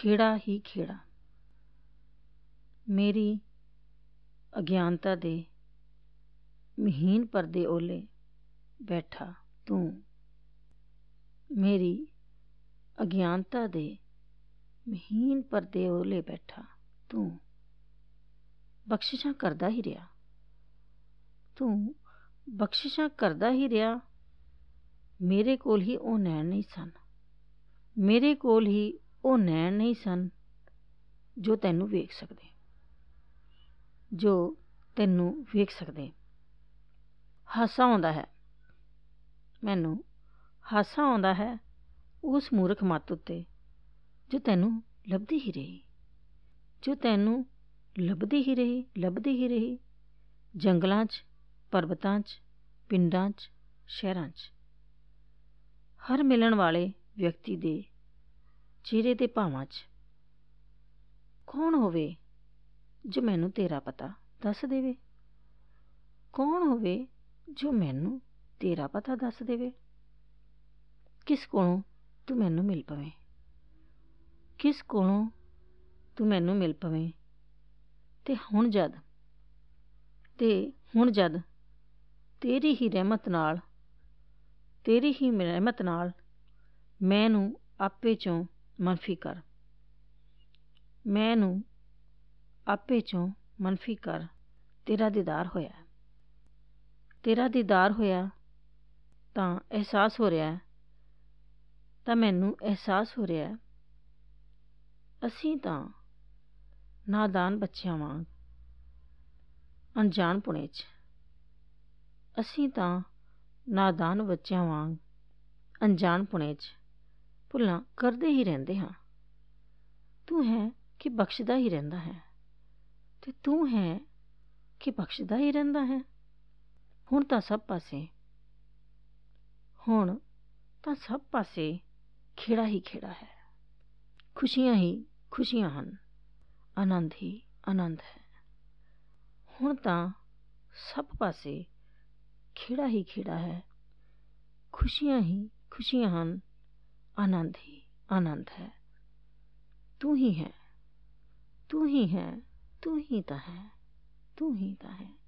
ਖੇੜਾ ਹੀ ਖੇੜਾ। ਮੇਰੀ ਅਗਿਆਨਤਾ ਦੇ ਮਹੀਨ ਪਰਦੇ ਓਲੇ ਬੈਠਾ ਤੂੰ। ਮੇਰੀ ਅਗਿਆਨਤਾ ਦੇ ਮਹੀਨ ਪਰਦੇ ਓਲੇ ਬੈਠਾ ਤੂੰ। ਬਖਸ਼ਿਸ਼ਾਂ ਕਰਦਾ ਹੀ ਰਿਹਾ। ਤੂੰ ਬਖਸ਼ਿਸ਼ਾਂ ਕਰਦਾ ਹੀ ਰਿਹਾ। ਮੇਰੇ ਕੋਲ ਹੀ ਉਹ ਨੈਣ ਨਹੀਂ ਸਨ। ਮੇਰੇ ਕੋਲ ਹੀ ਉਹ ਨੈਣ ਨਹੀਂ ਸਨ ਜੋ ਤੈਨੂੰ ਵੇਖ ਸਕਦੇ। ਜੋ ਤੈਨੂੰ ਵੇਖ ਸਕਦੇ। ਹਾਸਾ ਆਉਂਦਾ ਹੈ। ਮੈਨੂੰ ਹਾਸਾ ਆਉਂਦਾ ਹੈ ਉਸ ਮੂਰਖ ਮੱਤ ਉੱਤੇ ਜੋ ਤੈਨੂੰ ਲੱਭਦੀ ਹੀ ਰਹੀ। ਜੋ ਤੈਨੂੰ ਲੱਭਦੀ ਹੀ ਰਹੀ, ਲੱਭਦੀ ਹੀ ਰਹੀ। ਜੰਗਲਾਂ 'ਚ, ਪਰਬਤਾਂ 'ਚ, ਪਿੰਡਾਂ 'ਚ, ਸ਼ਹਿਰਾਂ 'ਚ। ਹਰ ਮਿਲਣ ਵਾਲੇ ਵਿਅਕਤੀ ਦੇ ਚਿਹਰੇ ਦੇ ਭਾਵਾਂ 'ਚ। ਕੌਣ ਹੋਵੇ ਜੋ ਮੈਨੂੰ ਤੇਰਾ ਪਤਾ ਦੱਸ ਦੇਵੇ? ਕੌਣ ਹੋਵੇ ਜੋ ਮੈਨੂੰ ਤੇਰਾ ਪਤਾ ਦੱਸ ਦੇਵੇ? ਕਿਸ ਕੋਲੋਂ ਤੂੰ ਮੈਨੂੰ ਮਿਲ ਪਵੇਂ? ਕਿਸ ਕੋਲੋਂ ਤੂੰ ਮੈਨੂੰ ਮਿਲ ਪਵੇਂ? ਤੇ ਹੁਣ ਜਦ, ਤੇ ਹੁਣ ਜਦ ਤੇਰੀ ਹੀ ਰਹਿਮਤ ਨਾਲ, ਤੇਰੀ ਹੀ ਰਹਿਮਤ ਨਾਲ ਮੈਨੂੰ ਆਪੇ ਚੋਂ ਮਨਫੀ ਕਰ। ਮੈਂ ਨੂੰ ਆਪੇ ਚੋਂ ਮਨਫੀ ਕਰ। ਤੇਰਾ ਦੀਦਾਰ ਹੋਇਆ ਤੇਰਾ ਦੀਦਾਰ ਹੋਇਆ ਤਾਂ ਅਹਿਸਾਸ ਹੋ ਰਿਹਾ ਤਾਂ ਮੈਨੂੰ ਅਹਿਸਾਸ ਹੋ ਰਿਹਾ ਅਸੀਂ ਤਾਂ ਨਾਦਾਨ ਬੱਚਿਆਂ ਵਾਂਗ ਅਣਜਾਣ ਪੁਣੇ 'ਚ। ਅਸੀਂ ਤਾਂ ਨਾਦਾਨ ਬੱਚਿਆਂ ਵਾਂਗ ਅਣਜਾਣ ਪੁਣੇ 'ਚ। ਭੁੱਲਾਂ ਕਰਦੇ ਹੀ ਰਹਿੰਦੇ ਹਾਂ। ਤੂੰ ਹੈ ਕਿ ਬਖਸ਼ਦਾ ਹੀ ਰਹਿੰਦਾ ਹੈ ਤੇ ਤੂੰ ਹੈ ਕਿ ਬਖਸ਼ਦਾ ਹੀ ਰਹਿੰਦਾ ਹੈ। ਹੁਣ ਤਾਂ ਸਭ ਪਾਸੇ, ਹੁਣ ਤਾਂ ਸਭ ਪਾਸੇ ਖੇੜਾ ਹੀ ਖੇੜਾ ਹੈ। ਖੁਸ਼ੀਆਂ ਹੀ ਖੁਸ਼ੀਆਂ ਹਨ, ਆਨੰਦ ਹੀ ਆਨੰਦ ਹੈ। ਹੁਣ ਤਾਂ ਸਭ ਪਾਸੇ ਖੇੜਾ ਹੀ ਖੇੜਾ ਹੈ, ਖੁਸ਼ੀਆਂ ਹੀ ਖੁਸ਼ੀਆਂ ਹਨ ਆਨੰਦ ਹੀ ਆਨੰਦ ਹੈ। ਤੂੰ ਹੀ ਹੈ। ਤੂੰ ਹੀ ਹੈ। ਤੂੰ ਹੀ ਤਾਂ ਹੈ। ਤੂੰ ਹੀ ਤਾਂ ਹੈ।